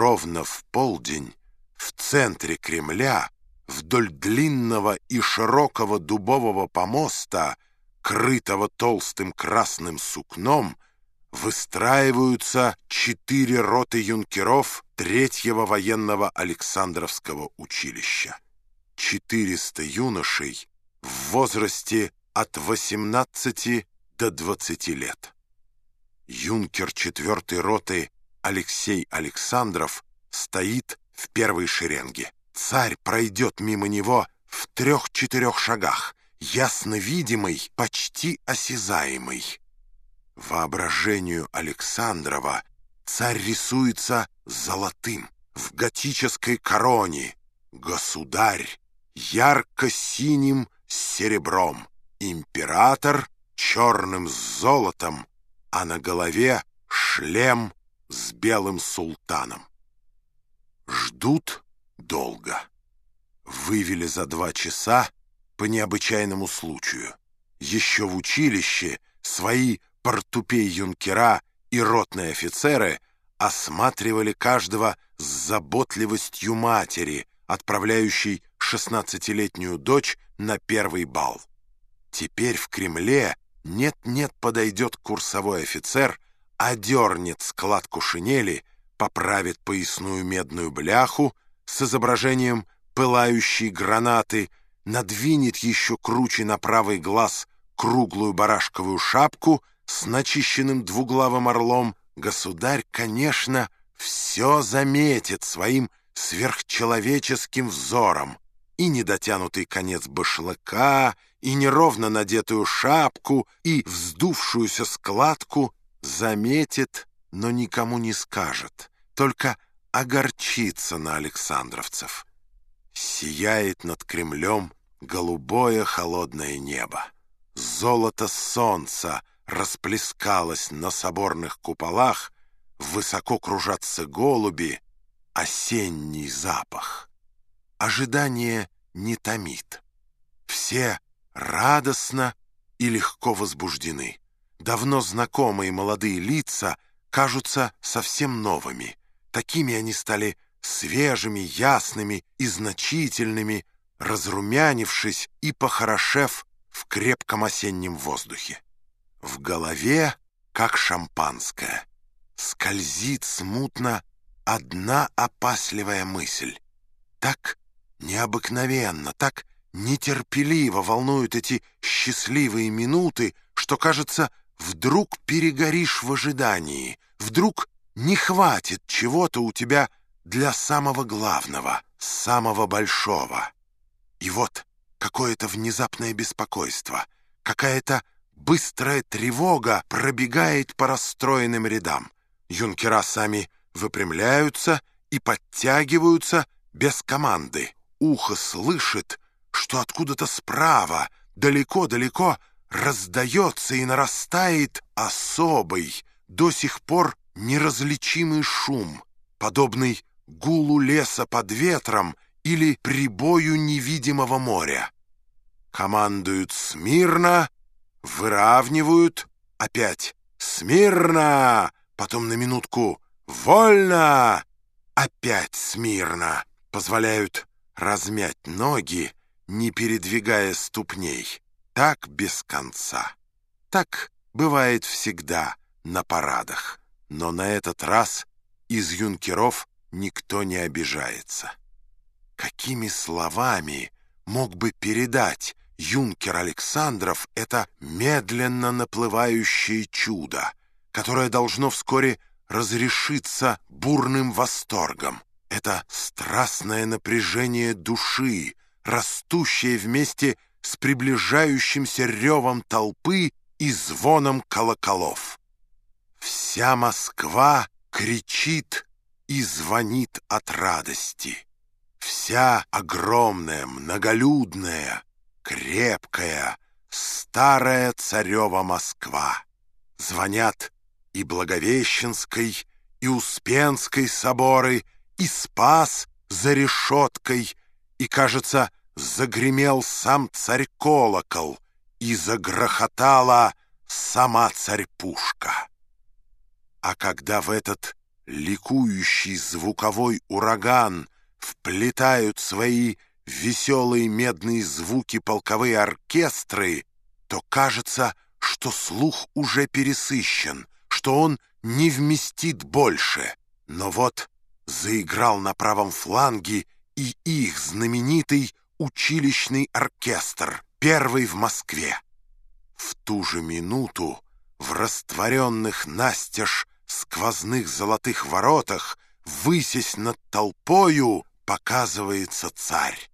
ровно в полдень в центре Кремля вдоль длинного и широкого дубового помоста, крытого толстым красным сукном, выстраиваются четыре роты юнкеров третьего военного Александровского училища. 400 юношей в возрасте от 18 до 20 лет. Юнкер четвертой роты Алексей Александров стоит в первой шеренге. Царь пройдет мимо него в трех-четырех шагах, ясно видимый, почти осязаемый. Воображению Александрова царь рисуется золотым, в готической короне, государь ярко-синим с серебром, император черным с золотом, а на голове шлем с белым султаном. Ждут долго. Вывели за два часа по необычайному случаю. Еще в училище свои портупей-юнкера и ротные офицеры осматривали каждого с заботливостью матери, отправляющей шестнадцатилетнюю дочь на первый бал. Теперь в Кремле нет-нет подойдет курсовой офицер, одернет складку шинели, поправит поясную медную бляху с изображением пылающей гранаты, надвинет еще круче на правый глаз круглую барашковую шапку с начищенным двуглавым орлом. Государь, конечно, все заметит своим сверхчеловеческим взором. И недотянутый конец башлыка, и неровно надетую шапку, и вздувшуюся складку заметит, но никому не скажет только огорчиться на Александровцев. Сияет над Кремлем голубое холодное небо. Золото солнца расплескалось на соборных куполах, высоко кружатся голуби, осенний запах. Ожидание не томит. Все радостно и легко возбуждены. Давно знакомые молодые лица кажутся совсем новыми. Такими они стали свежими, ясными и значительными, разрумянившись и похорошев в крепком осеннем воздухе. В голове, как шампанское, скользит смутно одна опасливая мысль. Так необыкновенно, так нетерпеливо волнуют эти счастливые минуты, что, кажется, вдруг перегоришь в ожидании, вдруг не хватит чего-то у тебя для самого главного, самого большого. И вот какое-то внезапное беспокойство, какая-то быстрая тревога пробегает по расстроенным рядам. Юнкера сами выпрямляются и подтягиваются без команды. Ухо слышит, что откуда-то справа, далеко-далеко, раздается и нарастает особый, до сих пор неразличимый шум, подобный гулу леса под ветром или прибою невидимого моря. Командуют смирно, выравнивают, опять смирно, потом на минутку вольно, опять смирно, позволяют размять ноги, не передвигая ступней. Так без конца. Так бывает всегда на парадах. Но на этот раз из юнкеров никто не обижается. Какими словами мог бы передать юнкер Александров это медленно наплывающее чудо, которое должно вскоре разрешиться бурным восторгом? Это страстное напряжение души, растущее вместе с приближающимся ревом толпы и звоном колоколов. Вся Москва кричит и звонит от радости. Вся огромная, многолюдная, крепкая, старая царева Москва. Звонят и Благовещенской, и Успенской соборы, и Спас за решеткой, и, кажется, загремел сам царь-колокол, и загрохотала сама царь-пушка. А когда в этот ликующий звуковой ураган вплетают свои веселые медные звуки полковые оркестры, то кажется, что слух уже пересыщен, что он не вместит больше. Но вот заиграл на правом фланге и их знаменитый училищный оркестр, первый в Москве. В ту же минуту в растворенных настежь сквозных золотых воротах, высясь над толпою, показывается царь.